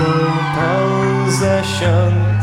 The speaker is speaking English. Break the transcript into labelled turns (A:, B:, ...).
A: no possession.